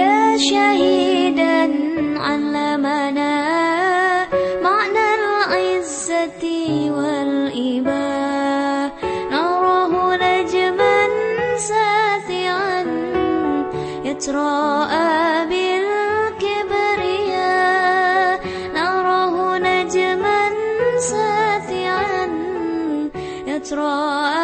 يا شهيدا علمنا معنى العزة والإباء. نراه نجما ساطعا يتراءى بالكبرياء. نراه نجما ساطعا يتراءى